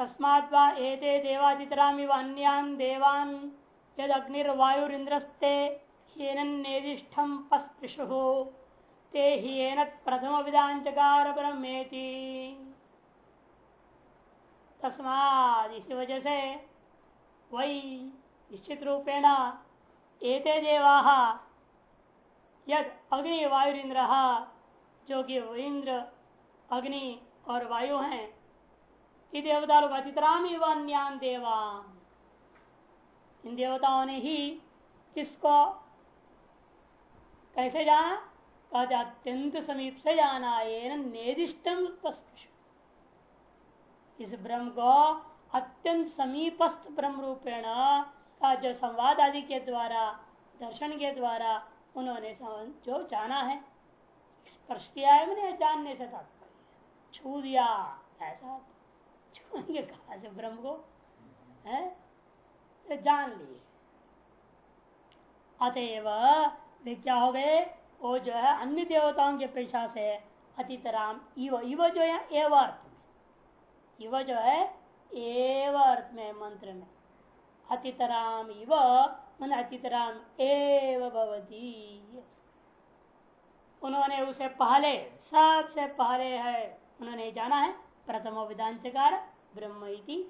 तस्मात् एते देवाचितरामिव अन्यान् देवान् यद अग्निर्वायुरिंद्रस्ते ह्येनेदिष्ठम पस्पृशु। ते ह्येन प्रथम विधानचकार ब्रह्मेति तस्माद इसी वजह से वही निश्चित रूपेण एते देवा यद अग्नि वायु इंद्र जो कि इंद्र अग्नि और वायु हैं देवता लोग अतितराम अन्यान देवा। इन देवताओं ने ही किसको कैसे जाना? कहते अत्यंत समीप से जाना ये निर्दिष्टम इस ब्रह्म को अत्यंत समीपस्थ ब्रह्म रूपेण का जो संवाद आदि के द्वारा, दर्शन के द्वारा उन्होंने जो जाना है, स्पर्श किया है मैंने जानने से तात्पर्य छू दिया, ऐसा। छूएँगे कहा से ब्रह्म को? है? तो जान लिए। अतएव वे क्या हो गए? वो जो है अन्य देवताओं के पेशा से अतितराम। इव इव जो है, एव अर्थ में। इव जो है, एव अर्थ में, मंत्र में। अतितराम इव, मन अतितराम एव भवती। उन्होंने उसे पहले, सबसे पहले है, उन्होंने जाना है प्रथम विधान चकार ब्रह्म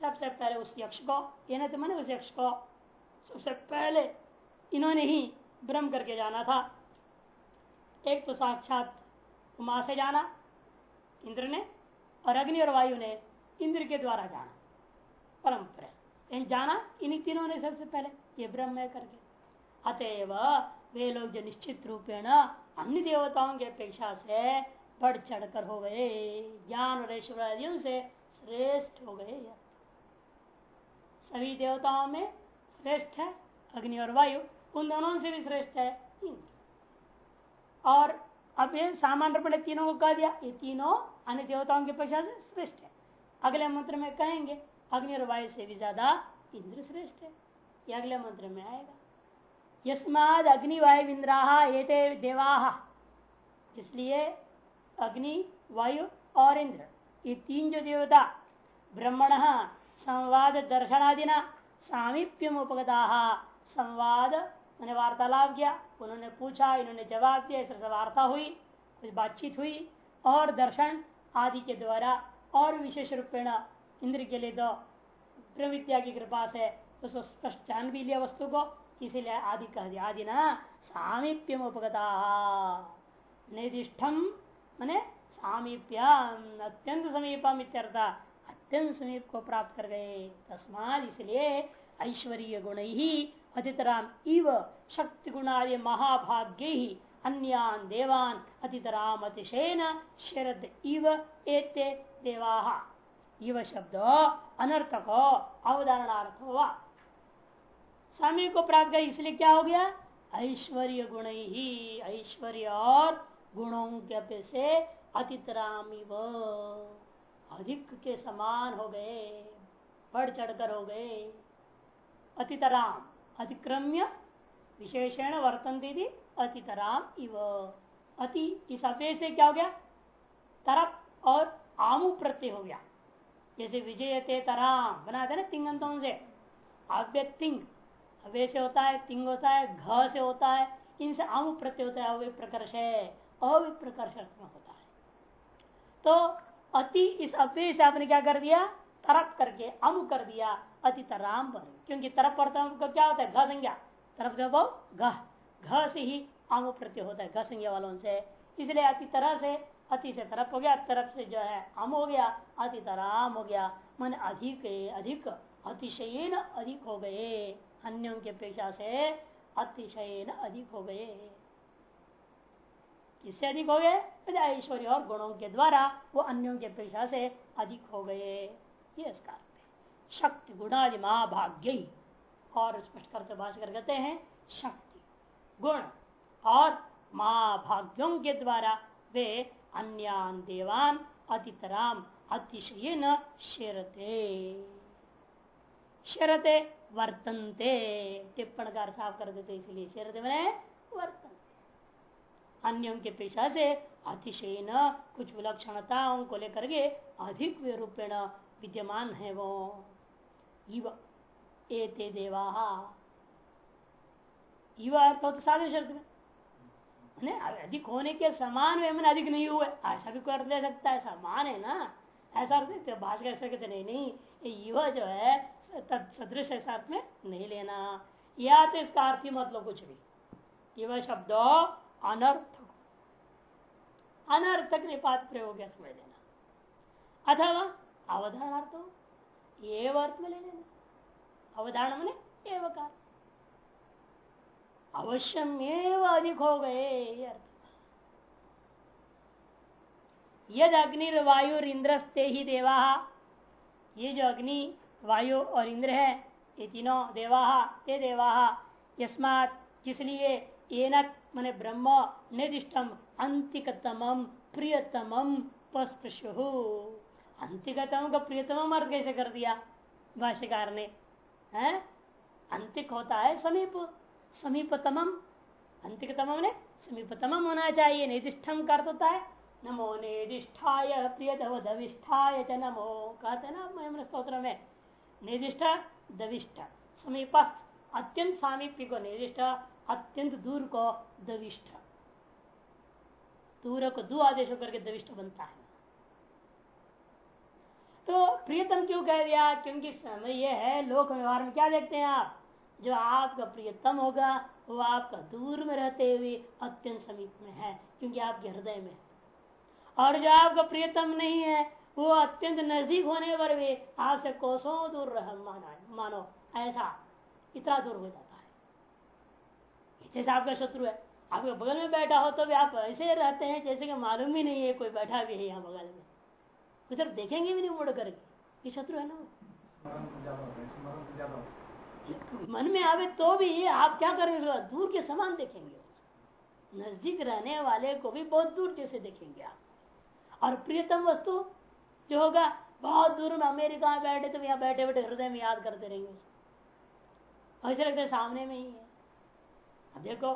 सबसे पहले उस यक्ष को, ये तो मैंने उस यक्ष को। सबसे पहले इन्होंने ही ब्रह्म करके जाना था। एक तो साक्षात उमा से जाना, इंद्र ने, और अग्नि और वायु ने इंद्र के द्वारा जाना। परंपरा जाना, इन्हीं तीनों ने सबसे पहले, ये ब्रह्म है करके। अतएव वे लोग जो निश्चित रूपेण अन्य देवताओं की अपेक्षा से बढ़ चढ़ कर हो गए। ज्ञान और ऐश्वर्यों से श्रेष्ठ हो गए सभी देवताओं में श्रेष्ठ है, अग्नि और वायु, उन दोनों से भी श्रेष्ठ है। और अब ये सामान्य रूप तीनों को कह दिया, ये तीनों अन्य देवताओं की अपेक्षा से श्रेष्ठ है। अगले मंत्र में कहेंगे, अग्नि और वायु से भी ज़्यादा इंद्र श्रेष्ठ है। ये अगले मंत्र में आएगा। यस्माद अग्नि वायु इंद्रा ये देवा इसलिए अग्नि, वायु और इंद्र। ये तीन जो देवता ब्रह्मण संवाद दर्शनादिना सामीप्यम उपगता संवाद मैंने वार्तालाप किया, उन्होंने पूछा, इन्होंने जवाब दिया, इस वार्ता हुई, कुछ बातचीत हुई, और दर्शन आदि के द्वारा, और विशेष रूपेण इंद्र के लिए तो ब्रह्म विद्या की कृपा से उसको स्पष्ट जान भी लिया वस्तु को, इसीलिए आदि कह दिया, आदि ना सामीप्यम उपगता सामीप्यम अत्यंत समीपम इत्यर्था अत्यंत समीप को प्राप्त कर गए। तस्मात इसलिए ऐश्वर्य गुण ही अतितराम इव शक्ति गुणादि महाभाग्य ही अन्यान देवान अतितराम अतिशयन शरद इव एते देवा। इव शब्द अनर्थक अवधारणार्थ हुआ स्वामी को प्राप्त कर इसलिए क्या हो गया? ऐश्वर्य गुण ही ऐश्वर्य और गुणों के से अतितरामी व अधिक के समान हो गए, बढ़ चढ़कर हो गए। अतितराम, अतिक्रम्य, विशेषण वर्तन दीदी अतितराम इव। अति इस अव्यय से क्या हो गया? तरप और आमु प्रत्यय हो गया। जैसे विजय ते तराम, बनाते ना तिंगंतों से। अव्य तिंग, अव्य से होता है, तिंग होता है, घ से होता है, इनसे आमु प्रत्यय होता है अव्य प्रकर्ष है अविप्रकर्ष में होता है। तो अति इस अव्यय से आपने क्या कर दिया? तरप करके अम कर दिया। अति तराम बन क्योंकि तरप और का क्या होता है? घ संज्ञा। तरफ़ जब घ। से ही अम प्रत्यय होता है, घ संज्ञा वालों से। इसलिए अति तरह से, अति से तरफ़ हो गया तरफ़ से जो है अम हो गया, अति तराम हो गया। मन अधिक अधिक। अतिशयन अधिक हो गए। अन्यों की अपेक्षा से अतिशयन अधिक हो गए। किससे अधिक हो गए? ऐश्वर्य और गुणों के द्वारा, वो अन्यों की अपेक्षा से अधिक हो गए। ये इसका शक्ति गुणादि महाभाग्य और स्पष्ट करते भाषकर कहते हैं, शक्ति, गुण और महाभाग्यों के द्वारा वे अन्यान देवान अतितराम अतिशय न शेरते। शरते, वर्तनते। टिप्पण का साफ़ कर देते इसलिए शेरते बने वर्तन अन्यों के पेशा से अतिशय न कुछ विलक्षणताओं को लेकर के अधिक रूपेण विद्यमान है वो। इव एते देवा। इव अर्थ तो साधे शब्द में। अधिक होने के समान में मैंने अधिक नहीं हुए। ऐसा भी कोई अर्थ ले सकता है? समान है ना? ऐसा अर्थ भाषा ऐसा कहते, नहीं नहीं युवा जो है सदृश ऐसा में, नहीं लेना। या तो इसका अर्थ ही मतलब कुछ भी। युवा शब्द अनर्थ अनर्थक निपात प्रयोग है समझ लेना। अथवा अवधारणार्थ एव अर्थ में ले लेना। अवधारण मैंने एव का अवश्यम एव अधिक हो गए अर्थ। यद अग्नि वायु इंद्रस्ते ही देवा, ये जो अग्नि, वायु और इंद्र है, ये तीनों देवा, ते देवा, यस्मात जिसलिए एनक मने ब्रह्म निर्दिष्टम अंतिकतम प्रियतम पस्पृशु। अंतिकतम का प्रियतम अर्थ कैसे कर दिया? भाष्यकार ने, है? अंतिक होता है समीप समीपतम अंतिकतम ने समीपतम होना चाहिए, निर्दिष्टम का अर्थ होता है, नमो निर्दिष्ठाय प्रियधविष्ठाय च नमो, कहते ना स्त्रोत्र में, निर्दिष्ट दविष्ठ समीपस्थ, अत्यंत सामीप्य को निर्दिष्ट अत्यंत दूर को दविष्ठ दूर को दो आदेश होकर के दविष्ट बनता है। तो प्रियतम क्यों कह दिया? क्योंकि समय यह है, लोक व्यवहार में क्या देखते हैं आप? जो आपका प्रियतम होगा, वो आपका दूर में रहते हुए अत्यंत समीप में है, क्योंकि आपके हृदय में। और जो आपका प्रियतम नहीं है, वो अत्यंत नज़दीक होने पर भी आपसे कोसों दूर रह माना ऐसा इतना दूर हो जाता जैसे आपका शत्रु है, आपके बगल में बैठा हो तो भी आप ऐसे रहते हैं जैसे कि मालूम ही नहीं है कोई बैठा भी है यहाँ बगल में। उधर देखेंगे भी नहीं मुड़ करके। ये शत्रु है ना मन में आवे तो भी आप क्या करेंगे? दूर के समान देखेंगे। नज़दीक रहने वाले को भी बहुत दूर जैसे देखेंगे आप। और प्रियतम वस्तु जो होगा, बहुत दूर में अमेरिका में बैठे तो यहाँ बैठे बैठे हृदय में याद करते रहेंगे। ऐसे लगते सामने में ही है। अब देखो,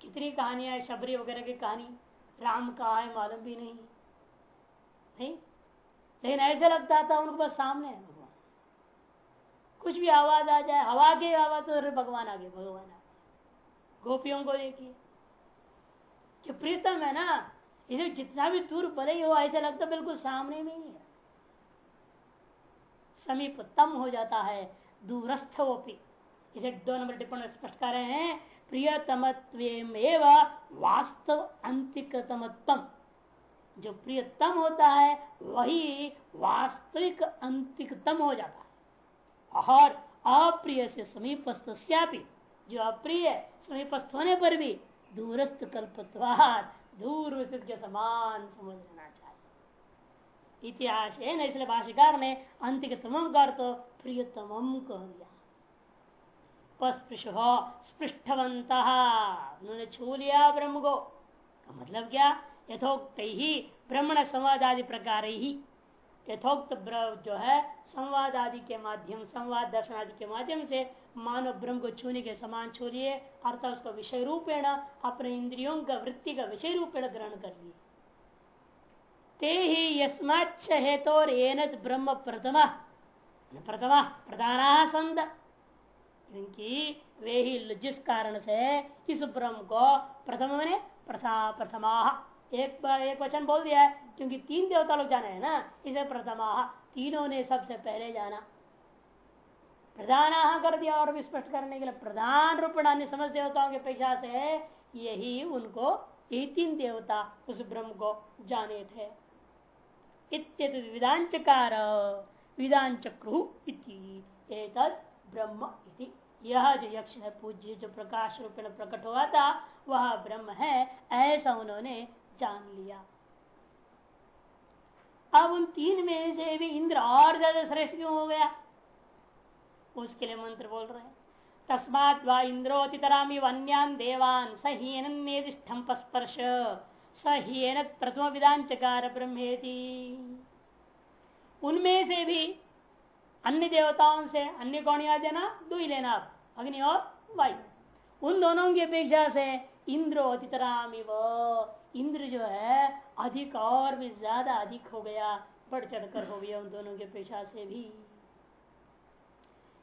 कितनी कहानियाँ शबरी वगैरह की कहानी। राम कहा है मालूम भी नहीं। नहीं? लेकिन ऐसा लगता था उनको बस सामने है भगवान। कुछ भी आवाज़ आ जाए, हवा की आवाज़ तो भगवान आ गए भगवान आ गोपियों को देखिए। कि प्रीतम है ना इसे जितना भी दूर भले ही हो ऐसा लगता बिल्कुल सामने में ही है। समीपतम हो जाता है, दूरस्थ वो इसे दो नंबर टिप्पणी स्पष्ट कर रहे हैं प्रियतमत्व वास्तव अंतिकतमत्म जो प्रियतम होता है, वही वास्तविक अंतिकतम हो जाता है। और अप्रिय से समीपस्थ जो अप्रिय समीपस्थ होने पर भी दूरस्थ कल्पत्वाद दूर के समान समझ लेना चाहिए। इतिहास है ना, इसलिए भाष्यकार ने अंतिकतम कर तो प्रियतम कह दिया। स्पृष्टवंत उन्होंने छू लिया ब्रह्म को मतलब क्या? यथोक्त ही ब्रह्मण संवाद आदि प्रकार ही यथोक्त जो है संवाद आदि के माध्यम, संवाद दर्शन आदि के माध्यम से मानव ब्रह्म को छूने के समान छू लिए अर्थात उसको विषय रूपेण अपने इंद्रियों का, वृत्ति का विषय रूपेण ग्रहण कर लिए। ते ही यस्माच हेतु ब्रह्म प्रथम। प्रथम प्रधान संद क्योंकि वे ही जिस कारण से इस ब्रह्म को प्रथम मैंने प्रथा, प्रथमा। एक बार एक वचन बोल दिया है, क्योंकि तीन देवता लोग जाने हैं ना, इसे प्रथमा। तीनों ने सबसे पहले जाना। प्रधान कर दिया और भी स्पष्ट करने के लिए प्रधान रूप अन्य समझ देवताओं की अपेक्षा से यही उनको, यही तीन देवता उस ब्रह्म को जाने थे। विधान चकार विधान चक्रु ब्रह्म इति। यह जो यक्ष है पूज्य जो प्रकाश रूप में प्रकट हुआ था, वह ब्रह्म है, ऐसा उन्होंने जान लिया। अब उन तीन में से भी इंद्र और ज़्यादा श्रेष्ठ क्यों हो गया? उसके लिए मंत्र बोल रहे हैं। तस्मात व इंद्रोतितरामी वन्यान देवान सहीन स्पर्श सहीन प्रथम विधान चकार ब्रह्मेति। उनमें से भी अन्य देवताओं से अन्य कौन याद देना दो ही लेना आप। अग्नि और वायु। उन दोनों की अपेक्षा से इंद्र अतितराम इंद्र जो है, अधिक और भी ज़्यादा अधिक हो गया, बढ़ चढ़कर हो गया उन दोनों के पेशा से भी।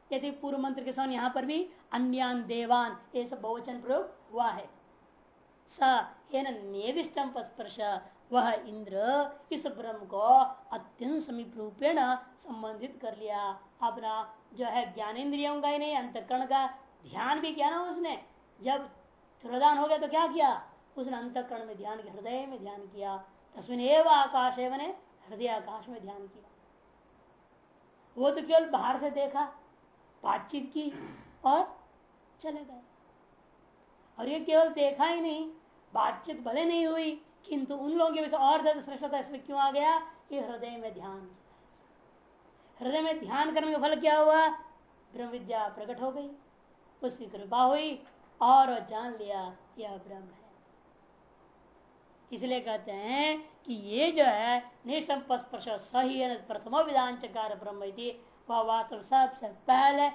यदि पूर्व मंत्र के सामने यहाँ पर भी अन्यान देवान सब बहुवचन प्रयोग हुआ है। स निर्दिष्टम स्पर्श वह इंद्र इस ब्रह्म को अत्यंत समीप रूपेण संबंधित कर लिया। अपना जो है ज्ञानेन्द्रियों का ही नहीं, अंतकरण का ध्यान भी किया ना उसने। जब प्रदान हो गया तो क्या किया? उसने अंतकरण में ध्यान किया हृदय में ध्यान किया। तस्वीन एवं आकाश एवं हृदय आकाश में ध्यान किया। वो तो केवल बाहर से देखा, बातचीत की और चले गए। और ये केवल देखा ही नहीं, बातचीत भले नहीं हुई किंतु उन लोगों के और ज़्यादा श्रेष्ठता इसमें क्यों आ गया? ये हृदय में ध्यान। हृदय में ध्यान करने का फल क्या हुआ? ब्रह्म विद्या प्रकट हो गई। उसकी कृपा हुई और जान लिया, यह ब्रह्म है। इसलिए कहते हैं कि ये जो है निसंपर्श सही प्रथम विधान चकार ब्रह्म वह वास्तव सबसे पहले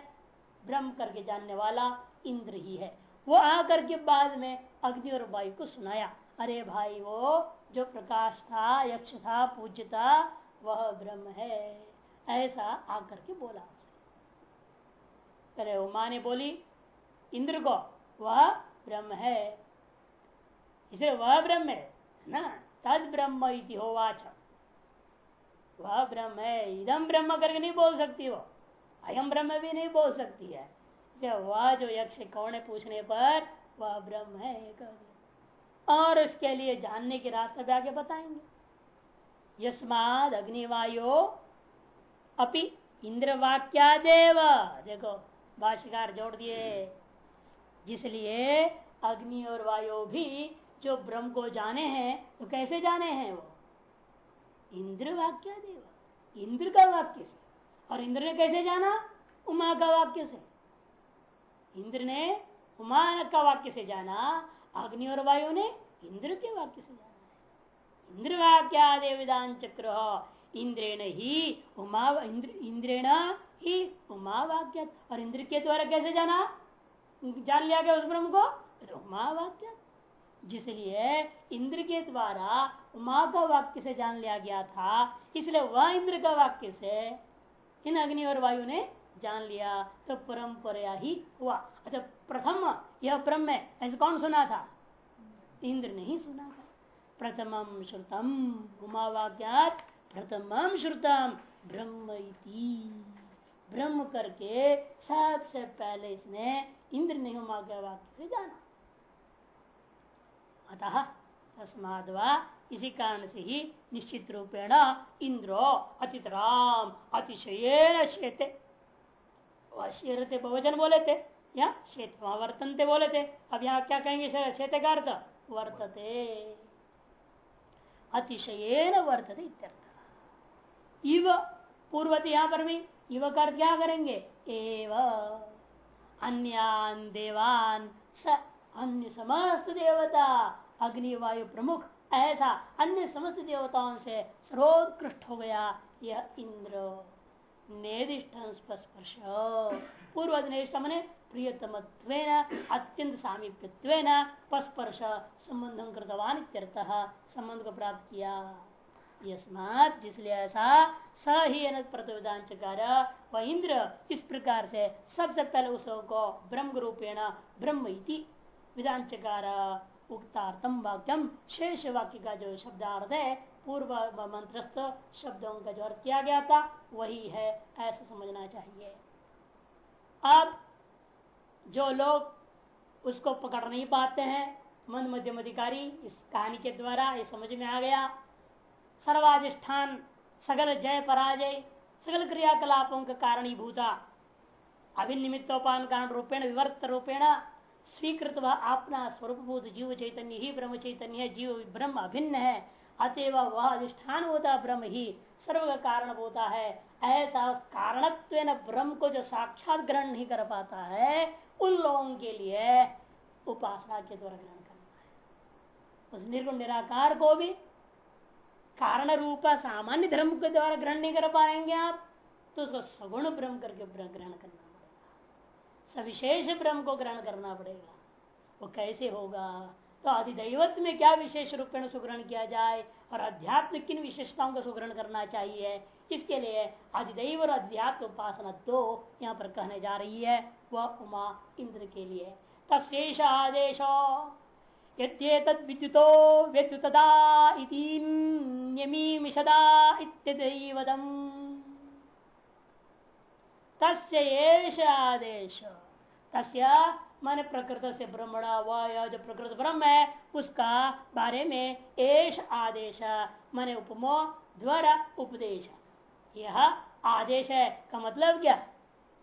ब्रह्म करके जानने वाला इंद्र ही है। वो आकर के बाद में अग्नि और वायु को सुनाया। अरे भाई, वो जो प्रकाश था, यक्ष था, पूज्य था, वह ब्रह्म है, ऐसा आकर के बोला उसे। उमा ने बोली, इंद्र को, वह ब्रह्म है। इसे वह ब्रह्म है ना? तद ब्रह्म होवाच। वह ब्रह्म है इदम ब्रह्म करके नहीं बोल सकती वो। अयम ब्रह्म भी नहीं बोल सकती है। वह जो यक्ष कौन है पूछने पर, वह ब्रह्म है और उसके लिए जानने के रास्ते भी आगे बताएँगे। यस्माद अग्निवायु अपि इंद्र वाक्यादेव देखो, भाष्यकार जोड़ दिए। जिसलिए अग्नि और वायु भी जो ब्रह्म को जाने हैं तो कैसे जाने हैं वो? इंद्र वाक्य देव इंद्र का वाक्य से। और इंद्र ने कैसे जाना? उमा का वाक्य से। इंद्र ने उमा का वाक्य से जाना। अग्नि और वायु ने इंद्र के वाक्य से जाना है। इंद्र वाक्या विधान चक्र, इंद्रेण ही उमा, इंद्र, इंद्रेण ही उमा वाक्य। और इंद्र के द्वारा कैसे जाना? जान लिया गया उस ब्रह्म को? उमा वाक्य। जिसलिए इंद्र के द्वारा उमा का वाक्य से जान लिया गया था, इसलिए वह इंद्र का वाक्य से इन अग्नि और वायु ने जान लिया। तो परंपरा ही हुआ। अच्छा प्रथम यह ब्रह्म है। ऐसे कौन सुना था? इंद्र ने ही सुना था। प्रथम श्रुतम उमा वाक्या प्रथम श्रुतम। ब्रह्म ब्रह्म करके सबसे पहले इसने इंद्र ने उमा के वाक्य से जाना। अतः तस्माद इसी कारण से ही निश्चित रूपेण इंद्रो अतितराम अतिशय शेते शेरते बहुवचन बोले थे। या? शेत वहाँ वर्तनते बोले थे अब यहाँ क्या कहेंगे शेते का अर्थ वर्तते। अतिशय वर्तते इत्यर्थ। इव पूर्वत यहाँ पर भी युवक क्या करेंगे? एव। अन्यान देवान स अन्य समस्त देवता। अग्नि वायु प्रमुख, ऐसा अन्य समस्त देवताओं से सर्वोत्कृष्ट हो गया यह इंद्र। नेदिष्ट स्पर्श पूर्व ने प्रियतम अत्यंत सामीप्य पस्पर्श संबंध कृतवान संबंध को प्राप्त किया जिसलिए ऐसा स ही प्रतिविधान चकार वह इंद्र इस प्रकार से सबसे पहले उसको ब्रह्म रूपेण ब्रह्म विधान चकार उक्तार्थम वाक्यम शेष वाक्य का जो शब्दार्थ है, पूर्व मंत्रस्थ शब्दों का जो अर्थ किया गया था, वही है, ऐसा समझना चाहिए। अब जो लोग उसको पकड़ नहीं पाते हैं, मंद मध्यम अधिकारी इस कहानी के द्वारा ये समझ में आ गया। सर्वाधिष्ठान, सगल जय पराजय, सगल क्रियाकलापों का कारणीभूता, अभिनिमित्तोपान कारण रूपेण, विवर्त रूपेण स्वीकृत वह अपना स्वरूपभूत जीव चैतन्य ही ब्रह्म चैतन्य है, जीव ब्रह्म अभिन्न है। अतएव वह अधिष्ठान होता, ब्रह्म ही सर्व का कारण होता है। ऐसा कारणत्व ब्रह्म को जो साक्षात ग्रहण नहीं कर पाता है उन लोगों के लिए उपासना के द्वारा ग्रहण करना है। उस निर्गुण निराकार को भी कारण रूपा सामान्य धर्म के द्वारा ग्रहण नहीं कर पाएँगे आप तो उसको सगुण ब्रह्म करके ग्रहण करना पड़ेगा। सविशेष ब्रह्म को ग्रहण करना पड़ेगा। वो कैसे होगा? तो अधिदैवत में क्या विशेष रूप में सुग्रहण किया जाए और अध्यात्म किन विशेषताओं को सुग्रहण करना चाहिए? इसके लिए? अधिदैव और अध्यात्म उपासना दो यहाँ पर कहने जा रही है, वह उमा इंद्र के लिए। तशेष आदेश विद्युतो विद्युतदा आदेश, तस्य मन प्रकृत से ब्रह्मणा वह जो प्रकृत ब्रह्म है, उसका बारे में एश आदेश, मन उपमो, द्वारा उपदेश। यह आदेश है। का मतलब क्या?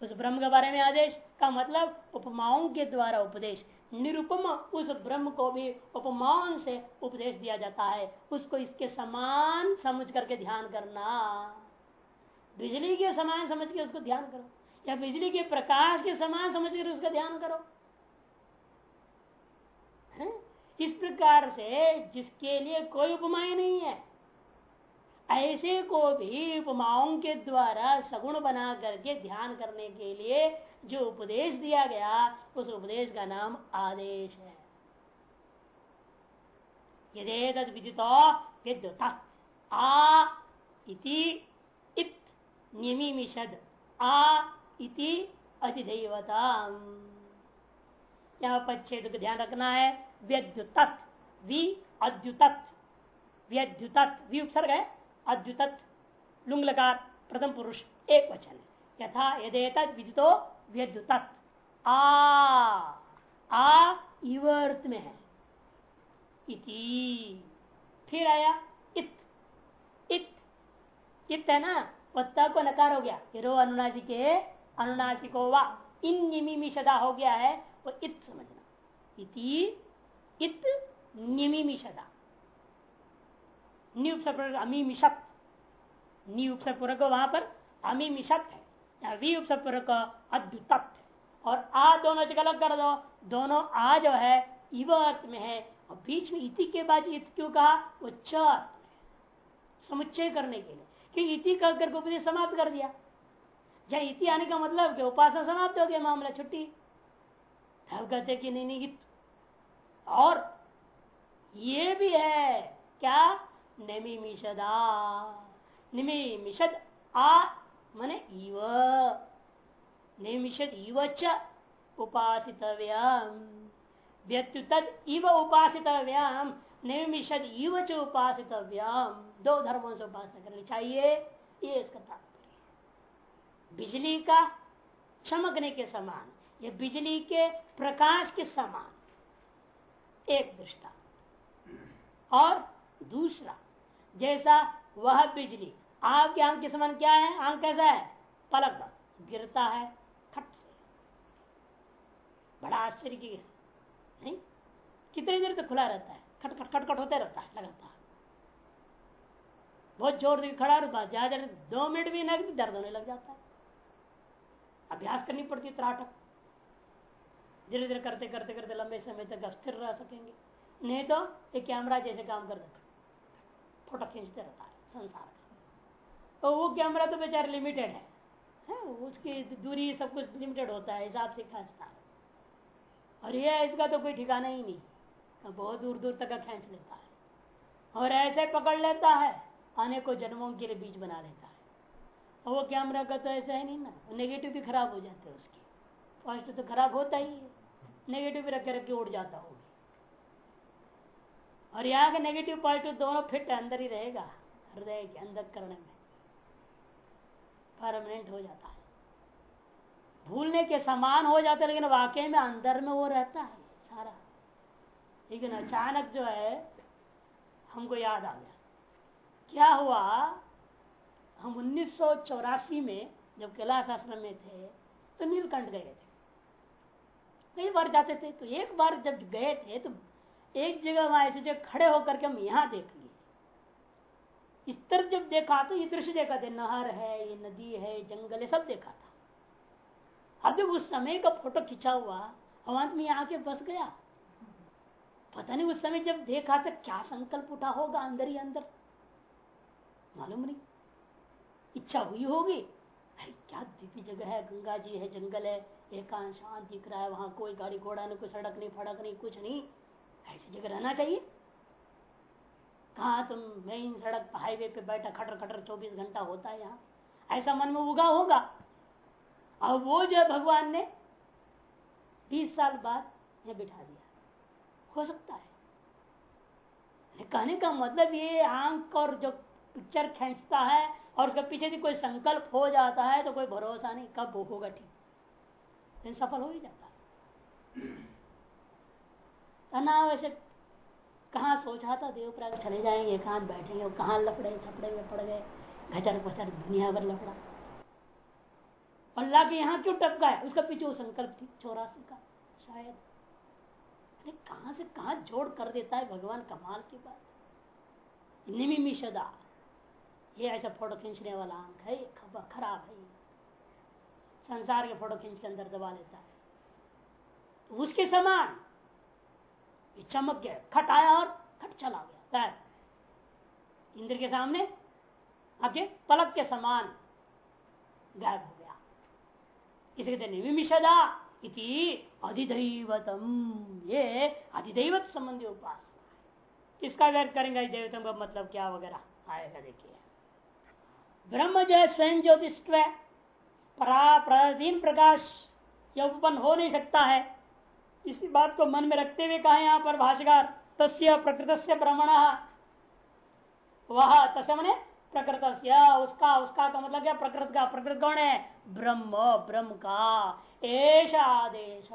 उस ब्रह्म के बारे में आदेश। का मतलब उपमाओं के द्वारा उपदेश। निरुपम उस ब्रह्म को भी उपमान से उपदेश दिया जाता है। उसको इसके समान समझ करके ध्यान करना। बिजली के समान समझ के उसको ध्यान करो। या बिजली के प्रकाश के समान समझ कर उसका ध्यान करो। है? इस प्रकार से जिसके लिए कोई उपमाएँ नहीं है ऐसे को भी उपमाओं के द्वारा सगुण बना करके ध्यान करने के लिए जो उपदेश दिया गया, उस उपदेश का नाम आदेश है। यदि विदित विद्युत, आ इति इत निमिषद आ इति अधिदेवता यहाँ पच्छेद को ध्यान रखना है। व्यद्युत वि अद्युत व्यद्युत वि उपसर्ग है। अद्युत लुंग लकार प्रथम पुरुष एक वचन। यथा यदेत विदितो व्यद्युत आ आ इवर्त में है इति। फिर आया इत। इत। इत है ना? पत्ता को नकार हो गया। हिरो अनुनासी के, अनुनासी को वा। इन निमिषदा हो गया है, वो इत समझना। इति। इत निमिषदा नियुक्त अमीमिशत वहाँ पर अमीमिशत है। वी उपसपूर्वक अद्युत और आ दोनों जगह अलग कर दो। दोनों आ जो है, इव अर्थ में है। और बीच में इति के बाद इत क्यों कहा? वो च समुच्चय करने के लिए। कि इति कह करके उपदेश समाप्त कर दिया? जहाँ इति आने का मतलब कि उपासना समाप्त हो गया मामला, छुट्टी। अब कहते कि नहीं नहीं और ये भी है। क्या? नमी मिशदा निमी आ मने इव। निमिषद इव च उपासितव्यम। व्यत्युत इव उपासितव्यम। निमिषद इव च उपासितव्यम। दो धर्मों से उपासना करनी चाहिए। ये इसका तात्पर्य बिजली का चमकने के समान, ये बिजली के प्रकाश के समान, एक दृष्टा। और दूसरा, जैसा वह बिजली, आपके आँख के समान क्या है? आँख कैसा है? पलक गिरता है, खट से। बड़ा आश्चर्य की नहीं, कितनी देर तक खुला रहता है? खट खट खट खट होते रहता है, लगातार। बहुत ज़ोर से खड़ा रहता ज़्यादा दो मिनट भी नहीं दर्द होने लग जाता है। अभ्यास करनी पड़ती है त्राटक। धीरे धीरे करते करते करते लंबे समय तक स्थिर रह सकेंगे। नहीं तो एक कैमरा जैसे काम कर देता फ़ोटो खींचते रहता है संसार का। तो वो कैमरा तो बेचारा लिमिटेड है, है उसकी दूरी सब कुछ लिमिटेड होता है हिसाब से खींचता है। और ये इसका तो कोई ठिकाना ही नहीं तो बहुत दूर दूर तक खींच लेता है। और ऐसे पकड़ लेता है आने को जन्मों के लिए बीच बना लेता है। और वो कैमरा का तो ऐसा है नहीं ना नेगेटिव भी खराब हो जाते हैं उसकी। पॉजिटिव तो खराब होता ही है नेगेटिव भी रखे रखे उड़ जाता होगी और यहाँ का नेगेटिव पॉजिटिव दोनों फिट अंदर ही रहेगा, हृदय के अंदर करने में। परमानेंट हो जाता है। भूलने के समान हो जाता लेकिन वाकई में अंदर में वो रहता है सारा। लेकिन अचानक जो है, हमको याद आ गया। क्या हुआ? हम उन्नीस सौ चौरासी में, जब कैलाश आश्रम में थे तो नीलकंठ गए थे। कई बार जाते थे तो एक बार जब गए थे तो एक जगह वहाँ ऐसे जगह खड़े होकर के हम यहाँ देख लिए। इस तरफ़ जब देखा तो ये दृश्य देखा थे नहर है, ये नदी है जंगल है सब देखा था। अब जब उस समय का फ़ोटो खिंचा हुआ हम अंत में आके बस गया। पता नहीं उस समय जब देखा था क्या संकल्प उठा होगा अंदर ही अंदर? मालूम नहीं। इच्छा हुई होगी। अरे क्या दिव्य जगह है, गंगा जी है, जंगल है, एकांत शांत दिख रहा है, वहाँ कोई गाड़ी घोड़ा नहीं, कोई सड़क नहीं, फड़क नहीं, कुछ नहीं। ऐसी जगह रहना चाहिए। कहा तुम मेन सड़क हाईवे पे बैठा खटर खटर चौबीस घंटा होता है यहाँ? ऐसा मन में उगा होगा? अब वो जो भगवान ने बीस साल बाद ये बिठा दिया। हो सकता है। कहने का मतलब ये आँख और जो पिक्चर खींचता है और उसके पीछे भी कोई संकल्प हो जाता है तो कोई भरोसा नहीं, कब होगा ठीक। सफल हो ही जाता है। अनावश्यक। कहाँ सोचा था देवप्राग? चले जाएँगे, कहाँ बैठेंगे, कहाँ लपड़े छपड़े में पड़ गए, घचर पचर, दुनिया भर लपड़ा अल्लाह के यहाँ क्यों टपका है? उसका पीछे वो संकल्प थी, चौरासी का, शायद। अरे कहाँ से कहाँ जोड़ कर देता है भगवान कमाल की बात। निमिशदा ये ऐसा फ़ोटो खींचने वाला आँख है खराब है संसार के फ़ोटो खींच के अंदर दबा लेता है। तो उसके समान चमक गया, खट आया और खट चला गया। इंद्र के सामने आगे पलक के समान गायब हो गया। इसे कहते निमिषदा इति अधिदैवतम। ये अधिदैवत संबंधी उपासना इसका व्यर्थ करेंगे देवतम का मतलब क्या वगैरह? आएगा देखिए। ब्रह्म जो है। स्वयं ज्योतिष प्रतिदिन प्रकाश यह उत्पन्न हो नहीं सकता है। इसी बात को मन में रखते हुए कहा यहाँ पर भाषाकार तस्य प्रकृत भ्रमण वह तस्य मने प्रकृत उसका उसका का मतलब क्या? प्रकृत का। प्रकृत कौन है? ब्रह्म ब्रह्म का। एश आदेश।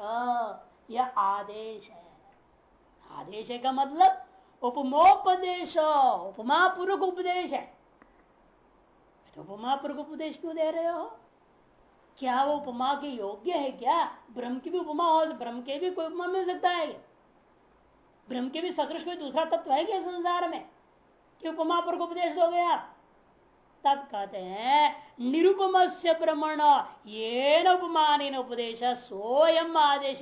यह आदेश है। आदेश का मतलब उपमोपदेश। उपमा पूर्वक उपदेश है। तो उपमा पूर्वक उपदेश क्यों दे रहे हो? क्या वो उपमा के योग्य है क्या? ब्रह्म की भी उपमा हो ब्रह्म के भी कोई उपमा मिल सकता है ब्रह्म के भी सदृश कोई दूसरा तत्व है क्या संसार में? कि उपमा पर उपदेश दोगे गया तब कहते हैं निरुपम से ब्रह्मण ये न उपमान उपदेश सोयम आदेश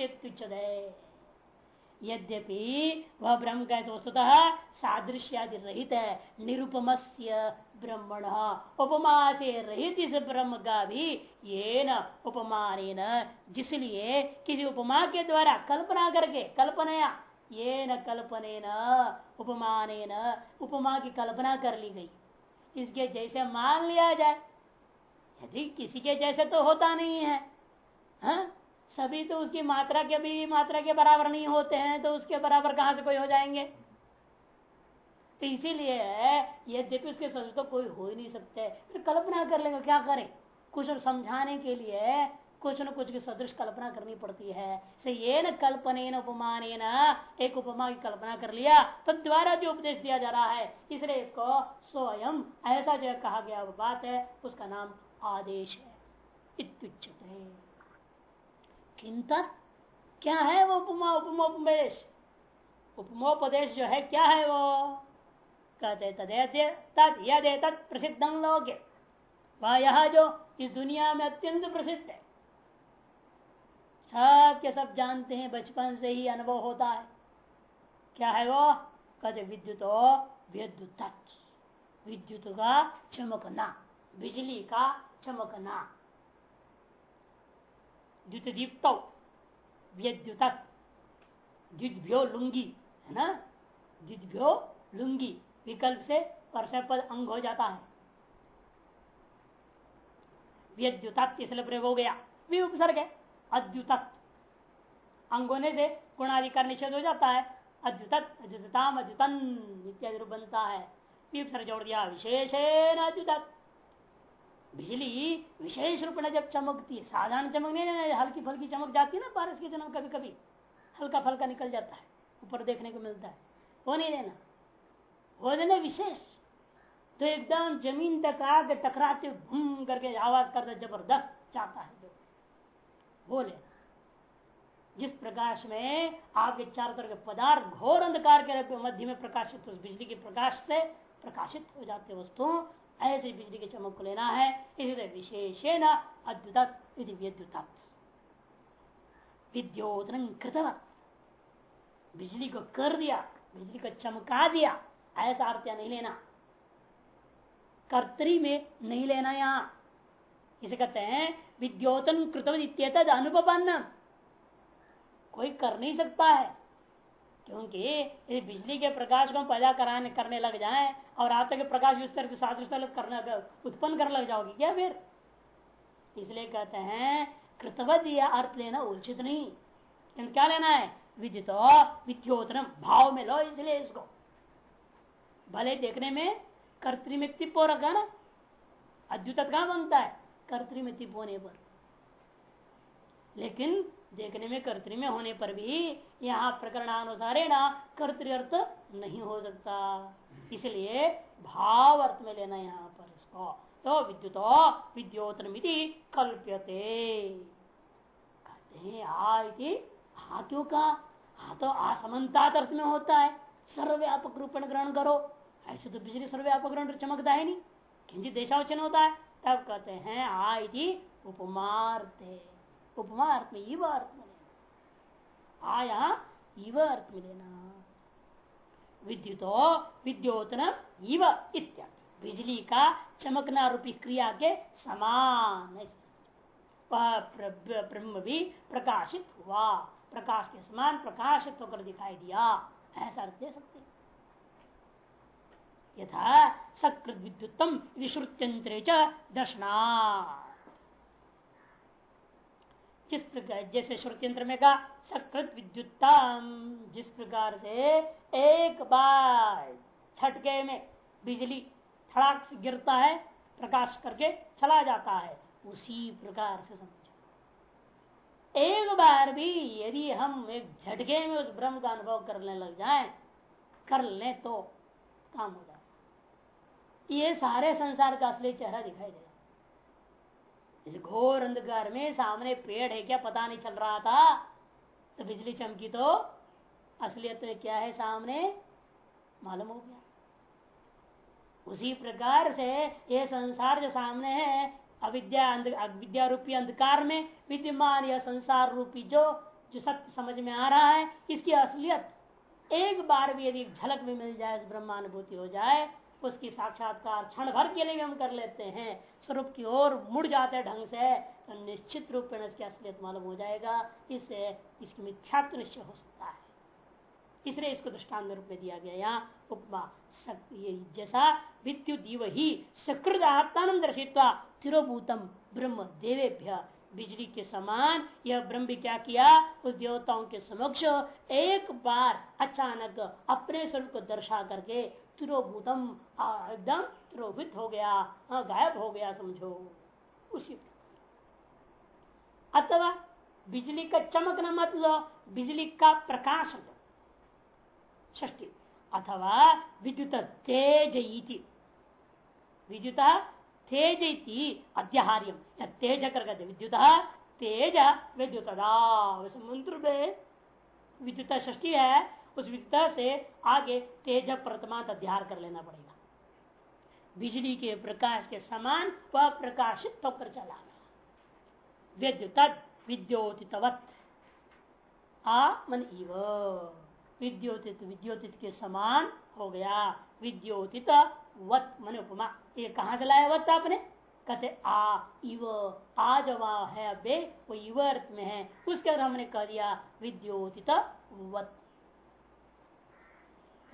यद्यपि वह ब्रह्म कैसे वस्तुतः सादृश्यादि रहित है निरुपम ब्रह्मण उपमा से रहित इस ब्रह्म का भी ये न उपमान जिसलिए किसी उपमा के द्वारा कल्पना करके, कल्पनाया ये न कल्पने न उपमान उपमा की कल्पना कर ली गई इसके जैसे मान लिया जाए, यदि किसी के जैसे तो होता नहीं है, हा? सभी तो उसकी मात्रा के भी मात्रा के बराबर नहीं होते हैं तो उसके बराबर कहाँ से कोई हो जाएँगे? तो इसीलिए यद्यपि उसके सच तो कोई हो ही नहीं सकते। फिर कल्पना कर लेंगे, क्या करें? कुछ समझाने के लिए कुछ न कुछ की सदृश कल्पना करनी पड़ती है। से ये न कल्पने न उपमान एक उपमा की कल्पना कर लिया तो द्वारा जो उपदेश दिया जा रहा है, इसलिए इसको स्वयं, ऐसा जो कहा गया वो बात है, उसका नाम आदेश है। किंत क्या है वो उपमा उपमोपदेश उपमोपदेश जो है, क्या है वो? कहते तद यद प्रसिद्ध लोग वह यह जो इस दुनिया में अत्यंत प्रसिद्ध है। सब के सब जानते हैं, बचपन से ही अनुभव होता है। क्या है वो? कहते, विद्युत विद्युत विद्युत का चमकना, बिजली का चमकना। द्युत दीप्त विद्युत द्विभ्यो लुंगी है ना? द्विभ्यो लुंगी विकल्प से परसय पद अंग हो जाता है। इसलिए प्रयोग हो गया। भी उपसर्ग है। अद्युत अंग होने से गुणाधिकार निषेध हो जाता है। अद्युत अद्युतताम, अद्युतन इत्यादि बनता है। सर जोड़ दिया। विशेषण अद्युत बिजली विशेष रूप में जब चमकती है, साधारण चमक नहीं हल्की फल्की चमक जाती है ना बारिश के जन्म कभी कभी हल्का फल्का निकल जाता है, ऊपर देखने को मिलता है। वो नहीं लेना। वो देना विशेष। तो एकदम ज़मीन तक आके टकराते घूम करके आवाज़ करता ज़बरदस्त चाहता है जो। वो लेना। जिस प्रकाश में आपके चारों तरफ़ पदार्थ घोर अंधकार के मध्य में प्रकाशित, उस बिजली के प्रकाश से प्रकाशित हो जाते वस्तु ऐसे बिजली के चमक को लेना है इसलिए विशेषण अद्युत विद्युत विद्योतन कृत बिजली को कर दिया, बिजली को चमका दिया, ऐसा अर्थ नहीं लेना। कर्तरी में नहीं लेना यहाँ। इसे कहते हैं, विद्योतन कृतवत अनुपन्न कोई कर नहीं सकता है, क्योंकि यदि बिजली के प्रकाश को पैदा कराने, करने लग जाए और आप तक प्रकाश विस्तार के सादृश करने उत्पन्न करने लग जाओगे क्या फिर। इसलिए कहते हैं, कृतवत यह अर्थ लेना उचित नहीं। क्या लेना है? विद्युत विद्योतनम, भाव में लो, इसलिए इसको। भले देखने में कर्तृमित्व रखा ना अद्युत कहा बनता है? कर्तृमित्व होने पर। लेकिन देखने में कर्तृ में होने पर भी यहाँ प्रकरणानुसार ना कर्तृ अर्थ नहीं हो सकता। इसलिए भाव अर्थ में लेना यहाँ पर इसको। तो विद्युत विद्योतन कल्प्यते। कहते हैं हा क्यों कहा? हा तो असमता अर्थ में होता है। सर्वव्यापक रूप ग्रहण करो। ऐसे तो बिजली सर्वव्यापक ग्रहण चमकता है नहीं। किंचित देशावचन होता है, तब कहते हैं, आ उपमार्थ। उपमार्थ में इव अर्थ में लेना। आ यहाँ इव अर्थ में लेना। विद्युतो विद्योतन इव इत्यादि। बिजली का चमकना रूपी क्रिया के समान वह ब्रह्म भी प्रकाशित हुआ। प्रकाश के समान प्रकाशित होकर दिखाई दिया। ऐसा अर्थ दे सकते यथा सकृत विद्युतम श्रुत्यंत्र दर्शना जिस प्रकार, जैसे श्रुत्यंत्र में कहा, सकृत विद्युतम जिस प्रकार से एक बार छटके में बिजली थड़ाक से गिरता है, प्रकाश करके चला जाता है, उसी प्रकार से समझो। एक बार भी यदि हम एक झटके में उस ब्रह्म का अनुभव करने लग जाए, कर ले तो काम हो जाए ये सारे संसार का असली चेहरा दिखाई देगा इस घोर अंधकार में सामने पेड़ है क्या? पता नहीं चल रहा था। तो बिजली चमकी तो असलियत में क्या है सामने? मालूम हो गया। उसी प्रकार से ये संसार जो सामने है, अविद्या अविद्या रूपी अंधकार में, विद्यमान यह संसार रूपी जो जो सत्य समझ में आ रहा है, इसकी असलियत एक बार भी यदि झलक भी मिल जाए ब्रह्मानुभूति हो जाए उसकी साक्षात्कार क्षण भर के लिए भी हम कर लेते हैं। स्वरूप की ओर मुड़ जाते ढंग से तो निश्चित रूप में इसकी असलियत मालूम हो जाएगा। इससे इसकी मिथ्यात्व निश्चय हो सकता है। इसलिए इसको दृष्टांत रूप में दिया गया यहाँ उपमा जैसा विद्युत ही सकृत आत्मान दर्शित्वा तिरोभूतम ब्रह्म देवेभ्य। बिजली के समान यह ब्रह्म भी क्या किया? उस देवताओं के समक्ष एक बार अचानक अपने स्वरूप को दर्शा करके तिरोभूतम एकदम तिरोभित हो गया हाँ गायब हो गया, समझो। उसी अथवा बिजली का चमकना मत लो, बिजली का प्रकाश लो। ष्टी अथवा विद्युत तेज विद्युत तेज अध्याहार्यम। तेज कर विद्युत, तेज विद्युत। मंत्र में विद्युत ष्टी है उस विद्युत से आगे तेज प्रतमात अध्यार कर लेना पड़ेगा। बिजली के प्रकाश के समान वह प्रकाशित होकर चला गया। विद्युत विद्योतितवत। आ मन इव। विद्योतित विद्योतित के समान हो गया। विद्योतित वत मन उपमा। ये कहा चला है वत आपने? कहते, आ इव। आ जो है अबे वो इव अर्थ में है। उसके अंदर हमने कह दिया विद्योतित वत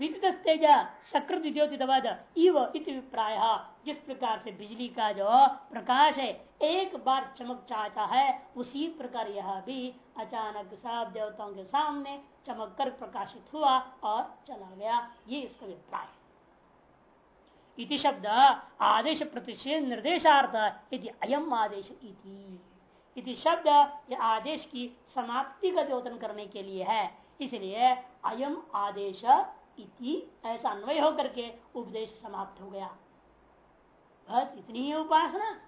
विद्युत सकृत इव प्राय जिस प्रकार से बिजली का जो प्रकाश है, एक बार चमक चाहता है, उसी प्रकार यह भी अचानक सब देवताओं के सामने चमक कर प्रकाशित हुआ और चला गया। ये इसका अभिप्राय इति शब्द आदेश प्रतिषेध निर्देशार्थ यदि अयम आदेश इति। इति शब्द यह आदेश की समाप्ति का द्योतन करने के लिए है। इसलिए अयम आदेश इति ऐसा अन्वय होकर के उपदेश समाप्त हो गया। बस इतनी ही उपासना।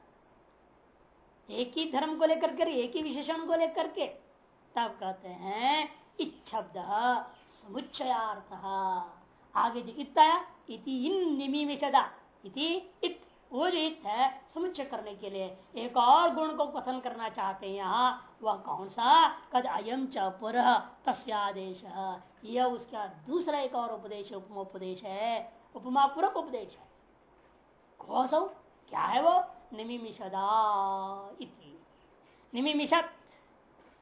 एक ही धर्म को लेकर के, एक ही विशेषण को लेकर के। तब कहते हैं, इच्छब्द समुच्चयार्थ। आगे जो इति इन इति इत वो जो इत है समुच्चय करने के लिए। एक और गुण को कथन करना चाहते हैं यहाँ, वह कौन सा? कद अयम च पुर तस्यादेश यह उसका दूसरा एक और उपदेश उपमोपदेश है। उपमा पूर्वक उपदेश है। सा क्या है वो? निमिषदा इति। निमिषत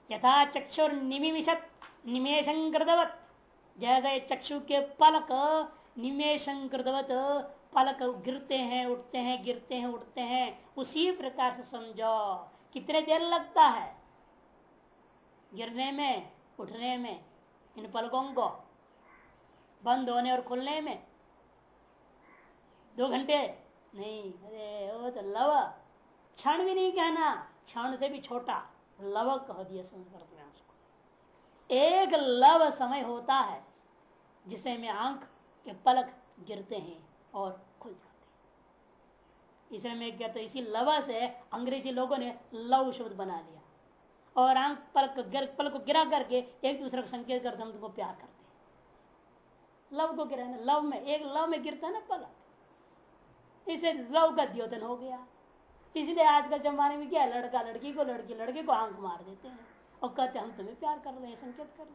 यथा चक्षुर निमिमिषत निमेश जैसे चक्षु के पलक कृतवत। पलक गिरते हैं, उठते हैं, गिरते हैं, उठते हैं। उसी प्रकार से समझो, कितने देर लगता है? गिरने में, उठने में, इन पलकों को, बंद होने और खुलने में? दो घंटे? नहीं, अरे, वो तो लव क्षण भी नहीं कहना, क्षण से भी छोटा। लव कह दिया संस्कृत में उसको। एक लव समय होता है जिसे में आँख के पलक गिरते हैं। और खुल जाते हैं। इसलिए मैं कहता इसी लव से अंग्रेज़ी लोगों ने लव शब्द बना लिया। और आँख पलक गिर पल को गिरा करके एक दूसरे को संकेत करते हम तुमको प्यार करते लव को गिरा लव में, एक लव में गिरता है ना पलक। इसे लव का द्योतन हो गया। इसलिए आज आजकल जमाने में क्या है, लड़का लड़की को लड़की लड़के को आँख मार देते हैं और कहते हम तुम्हें प्यार कर रहे हैं, संकेत कर रहे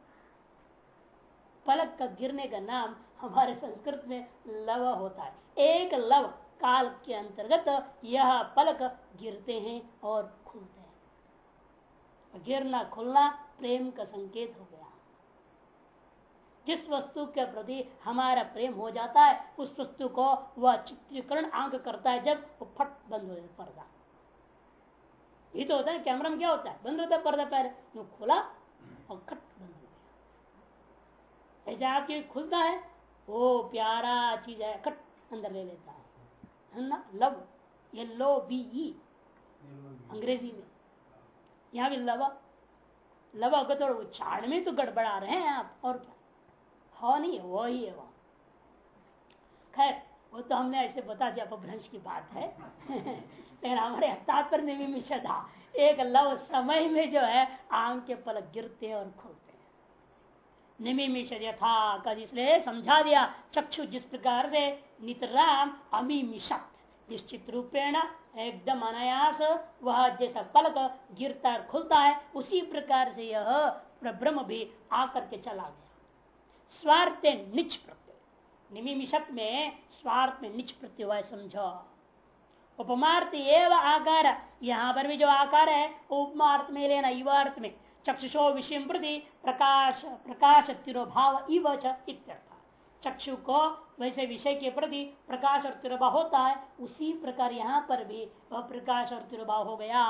पलक का गिरने का नाम हमारे संस्कृत में लव होता है। एक लव काल के अंतर्गत यह पलक गिरते हैं और खुलते हैं। गिरना, खुलना प्रेम का संकेत हो गया। जिस वस्तु के प्रति हमारा प्रेम हो जाता है, उस वस्तु को वह चित्रीकरण आंक करता है जब वो फट बंद हो जाता पर्दा। ये तो होता है कैमरा में क्या होता है? बंद रहता है पर्दा पहले खुला और खट ऐसा आपके खुलता है, वो प्यारा चीज़ है खट अंदर ले लेता है। ना लव ये लो बी ई अंग्रेज़ी में। यहाँ भी लव लव अगर तो उच्चारण में तो गड़बड़ा रहे हैं आप, और क्या? हो नहीं है वो ही है वो खैर, वो तो हमने ऐसे बता दिया, अपभ्रंश की बात है। लेकिन हमारे तात्पर्य में था। एक लव समय में जो है, आँख के पलक गिरते और खुलते निमिषद यथा कद इसलिए समझा दिया। चक्षु जिस प्रकार से नितराम अमीमिशत निश्चित रूपेण एकदम अनायास, वह जैसा पलक गिरता खुलता है, उसी प्रकार से यह ब्रह्म भी आकर के चला गया। स्वार्थ निच प्रत्यय। निमिषत में स्वार्थ में निच प्रत्यय समझो। उपमार्थ एवं आकार, यहाँ पर भी जो आकार है उपमार्थ में लेना, युवार्थ में। चक्षुषो विषय प्रति प्रकाश प्रकाश तिरोभाव इव चक्षु को वैसे विषय के प्रति प्रकाश और तिरुभाव होता है, उसी प्रकार यहाँ पर भी वह प्रकाश और तिरुभाव हो गया।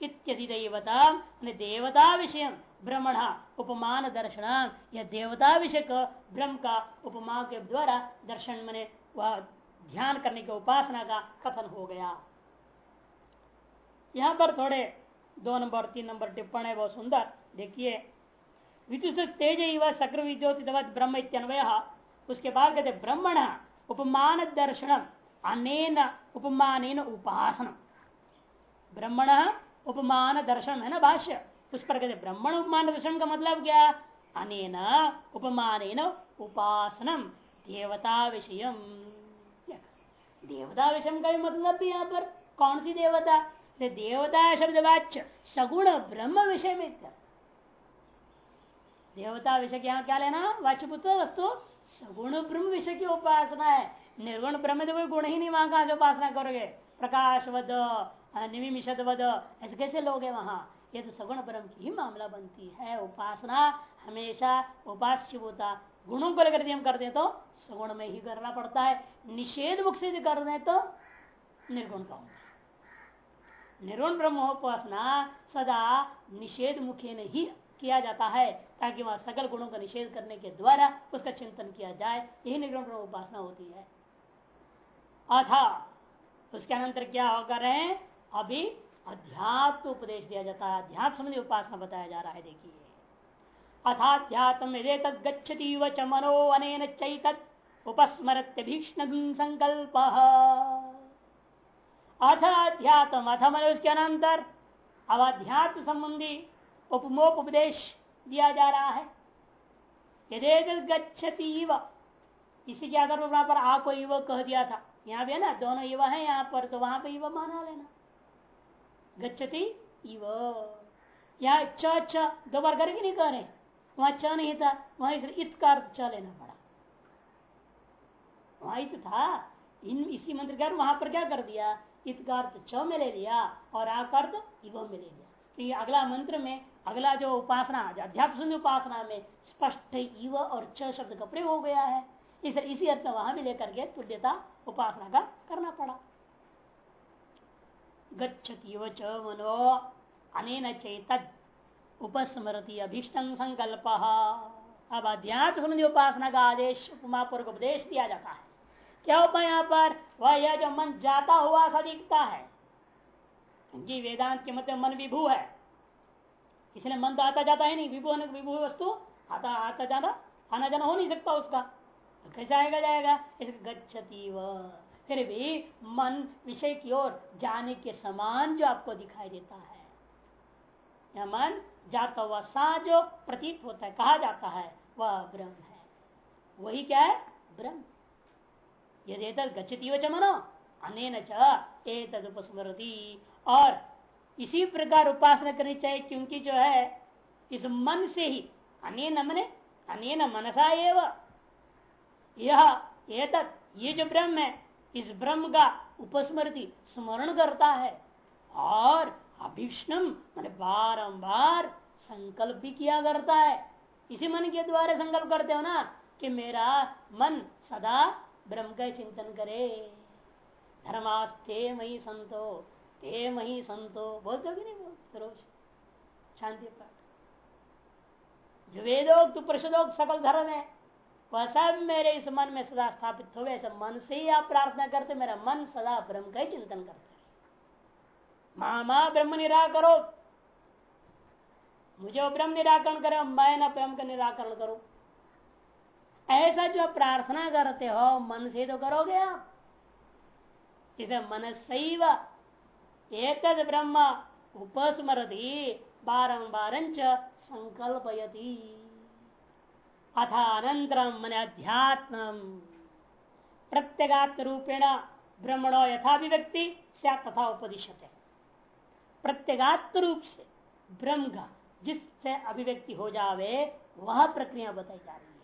इत्यदि देवता देवता विषय ब्रह्मण उपमान दर्शन यह देवता विषय ब्रह्म का उपमा के द्वारा दर्शन मने वह ध्यान करने के उपासना का कथन हो गया। यहाँ पर थोड़े दो नंबर, तीन नंबर टिप्पण है, बहुत सुंदर। देखिए तेज सक्र विद्योति ब्रह्म इत्यन्वय उसके बाद कहते ब्रह्मण उपमान दर्शन अनेन उपमान उपासना ब्रह्मण उपमान दर्शन है ना भाष्य? उस पर कहते ब्रह्मण उपमान दर्शन का मतलब क्या? अनेन उपमान उपासनम देवता विषय देवता विषय का भी मतलब भी यहाँ पर? कौन सी देवता? देवता शब्द वाच्य सगुण ब्रह्म विषय में देवता विषय के यहाँ क्या लेना वाच्यपुत्र वस्तु, सगुण ब्रह्म विषय की उपासना है। निर्गुण ब्रह्म तो कोई गुण ही नहीं मांगा कहा उपासना करोगे। प्रकाशवद निमिषद ऐसे कैसे लोग है वहाँ? ये तो सगुण ब्रह्म की ही मामला बनती है। उपासना हमेशा उपास्य होता गुणों को लेकर हम करते तो सगुण में ही करना पड़ता है। निषेध मुख से कर दे तो निर्गुण का होगा निर्गुण ब्रह्मोपासना सदा निषेध मुखी ही किया जाता है, ताकि वह सकल गुणों का निषेध करने के द्वारा उसका चिंतन किया जाए। यही निर्गुण ब्रह्म उपासना होती है। अथा, उसके अनंतर क्या होकर रहे? अभी अध्यात्म उपदेश दिया जाता है। अध्यात्म संबंधी उपासना बताया जा रहा है, देखिए। अथाध्यात्म गच्छति व च मनो अनेन उपस्मरत्य भीष्ण संकल्प। अथ अध्यात्म। अथ मन उसके अनंतर। अब अध्यात्म संबंधी उपमोप उपदेश दिया जा रहा है। यदि गच्छति इसी के आधार पर आ को कह दिया था। यहाँ भी है ना, दोनों युवा है यहाँ पर तो वहाँ पे युवा माना लेना। गच्छति इव। दो बार करके नहीं कह रहे। वहाँ च नहीं था, वहाँ इस इत का अर्थ च लेना पड़ा। वहाँ इत था। इन इसी मंत्र का वहाँ पर क्या कर दिया? इत का अर्थ च में ले लिया और आकर्त इव में ले लिया कि अगला मंत्र में, अगला जो उपासना अध्यात्म उपासना में स्पष्ट इव और छ शब्द का प्रयोग हो गया है। इस इसी अर्थ वहाँ भी लेकर के तुल्यता उपासना का करना पड़ा। गच्छति मनो, अनेन चेतद, उपस्मरती अभीष्टम संकल्प। अब अध्यात्म उपासना का आदेश, उपमा पूर्व उपदेश दिया जाता है। क्या उपाय यहाँ पर? वह यह जो मन जाता हुआ सा दिखता है, जी वेदांत के मतलब मन विभू है। इसलिए मन तो आता जाता है नहीं, विभू विभू वस्तु, आता आता जाना आना जाना हो नहीं सकता उसका। तो कैसे आएगा, जाएगा? गच्छती व फिर भी मन विषय की ओर जाने के समान जो आपको दिखाई देता है, यह मन जाता हुआ सा जो प्रतीत होता है, कहा जाता है, वह ब्रह्म है। वही क्या है? ब्रह्म। यदि गच्छती व मनो। अनेन चुपस्मृति और इसी प्रकार उपासना करनी चाहिए, क्योंकि जो है, इस मन से ही, अनेन मने, अनेन मनसा एवं। यह ये जो ब्रह्म है, इस ब्रह्म का उपस्मृति स्मरण करता है। और अभीष्णम मान बारंबार संकल्प भी किया करता है। इसी मन के द्वारा संकल्प करते हो ना, कि मेरा मन सदा ब्रह्म का चिंतन करे। धर्मास्ते मही संतो, ते मही संतो। बोलते भी नहीं बोलते रोज शांति पाठ। जो वेदोक्त प्रसदोक्त सकल धर्म है, वह सब मेरे इस मन में सदा स्थापित हो ऐसे मन से ही आप प्रार्थना करते, मेरा मन सदा ब्रह्म का ही चिंतन करता है। मामा ब्रह्म निराकरो। मुझे ब्रह्म निराकरण करे, मैं ना ब्रह्म का निराकरण करो। ऐसा जो प्रार्थना करते हो, मन से तो करोगे आप। इसे मन सैव एक ब्रह्म, उपस्मरती बारंबार संकल्पयती। अथानंतरम मन अध्यात्म प्रत्यगात्म रूपेण ब्रह्मणो यथाभिव्यक्ति तथा उपदिशते प्रत्यगात्म रूप से ब्रह्म का जिससे अभिव्यक्ति हो जावे, वह प्रक्रिया बताई जा रही है।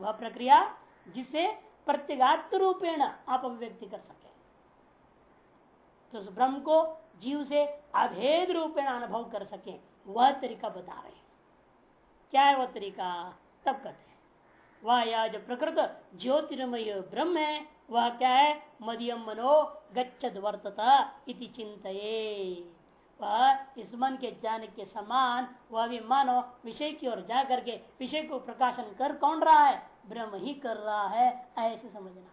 वह प्रक्रिया जिसे प्रत्यगात्म रूपेण आप अभिव्यक्ति कर सके। तो ब्रह्म को जीव से अभेद रूपेण अनुभव कर सके, वह तरीका बता रहे क्या है वह तरीका? तब कहते हैं, वह, या जो प्रकृत ज्योतिर्मय ब्रह्म है, वह क्या है? मदियम मनो गच्छद वर्तता इति चिंतये। वह इस मन के जाने के समान, वह भी मानो विषय की ओर जा करके विषय को प्रकाशन कर कौन रहा है? ब्रह्म ही कर रहा है, ऐसे समझना।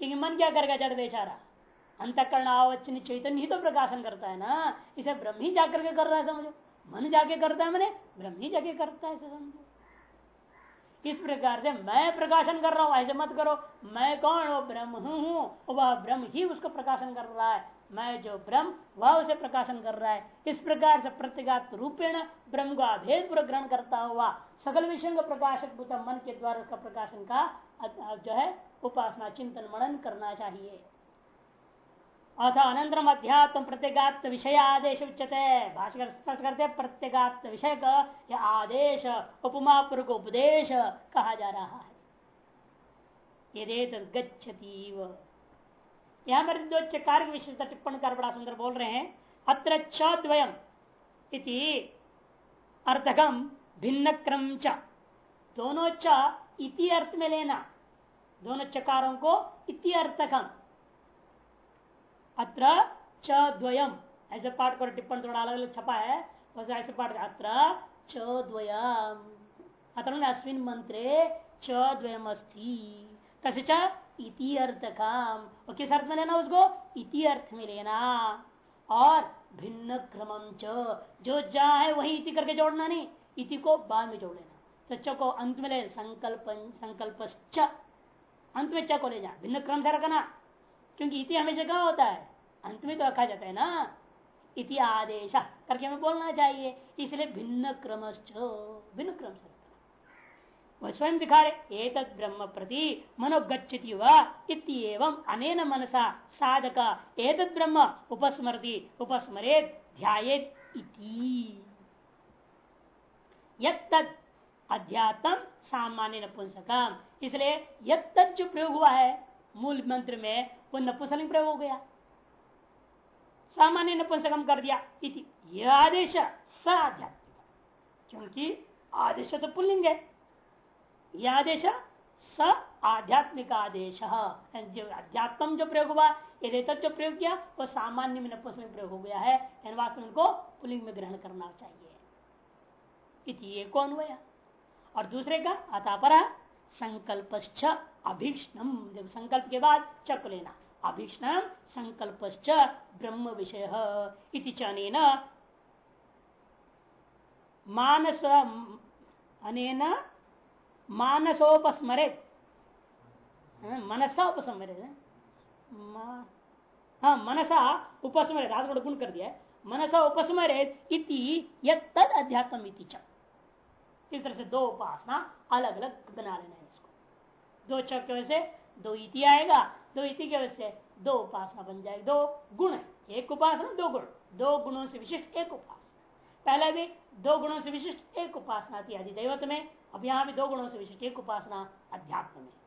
क्योंकि मन क्या करेगा जड़ बेचारा? अंतकरण आवचन चैतन्य ही तो प्रकाशन करता है ना। इसे ब्रह्म ही जाकर के कर रहा है, समझो। मन जाके करता है मैंने, ब्रह्म ही जाके करता है समझो। किस प्रकार से मैं प्रकाशन कर रहा हूँ, ऐसे मत करो। मैं कौन? वो ब्रह्म हूँ वह ब्रह्म ही उसको प्रकाशन कर रहा है। मैं जो ब्रह्म, वह उसे प्रकाशन कर रहा है। इस प्रकार से प्रत्येगात रूपेण ब्रह्म को अभेद पूर्व ग्रहण करता हुआ सकल विषय का प्रकाशक मन के द्वारा उसका प्रकाशन का जो है, उपासना, चिंतन, मनन करना चाहिए। अथ अनंतरम अध्यात्म प्रत्येगात्म विषय आदेश उच्चते भाषकर स्पष्ट करते प्रत्येगात्म विषय का आदेश, उपमा पूर्व उपदेश कहा जा रहा है। यदि गच्छती यहाँ पर दो चकार की विशेषता टिप्पण कर बड़ा सुंदर बोल रहे हैं। अत्र छद्वयम इति अर्थकम भिन्न क्रम च। दोनों च इति अर्थ में लेना। दोनों चकारों को इति अर्थकम। अत्र द्वयम ऐसे पाठ करो टिप्पण थोड़ा अलग अलग छपा है। बस ऐसे पाठ अत्र द्वयम अत्र अस्विन मंत्रे द्वयम अस्थि तसे इति अर्थ काम और किस अर्थ में लेना उसको? इति अर्थ में लेना। और भिन्न क्रमम च। जो जा है, वही इति करके जोड़ना नहीं, इति को बाद में जोड़ लेना। तो च को अंत में ले, संकल्प संकल्प अंत में च को ले जा भिन्न क्रम से रखना। क्योंकि इति हमेशा कहा होता है? अंत में तो रखा जाता है ना? इति आदेश। करके हमें बोलना चाहिए। इसलिए भिन्न क्रम भिन्न क्रम से वह स्वयं दिखा रहे एक ब्रह्म प्रति मनोगछति वम अनेन मनसा साधक एक ब्रह्म उपस्मृति उपस्मरेत ध्यात अध्यात्म सामान्य नपुंसकम इसलिए यद जो प्रयोग हुआ है, मूल मंत्र में, वो नपुंसलिंग प्रयोग हो गया। सामान्य नपुंसकम कर दिया इति। यह आदेश स आध्यात्मिक। क्योंकि आदेश तो पुल्लिंग है। यह आदेश स आध्यात्मिक आदेश। जो अध्यात्म जो प्रयोग हुआ यदि तत्व प्रयोग किया, वो सामान्य में नपुंसक में प्रयोग हो गया है। वास्तव उनको पुलिंग में ग्रहण करना चाहिए। कौन हुआ? और दूसरे का, अतापर संकल्प अभीष्णम। जब संकल्प के बाद चक लेना। अभीष्णम संकल्प ब्रह्म विषय। चन मानस, अनेन मानसोपस्मरेत मनसा उपस्मरित हाँ मनसा उपस्मरित आज गुण कर दिया मनसा उपस्मरित इति तद अध्यात्म इस तरह से दो उपासना अलग अलग बना लेना है इसको। दो चक की वजह से दो इति आएगा, दो इति की वजह से दो उपासना बन जाएगी। दो गुण एक उपासना, दो गुण। दो गुणों से विशिष्ट एक उपासना। पहले भी दो गुणों से विशिष्ट एक उपासना थी आदि दैवत में। अब यहाँ भी दो गुणों से विशिष्ट एक उपासना अध्यात्म में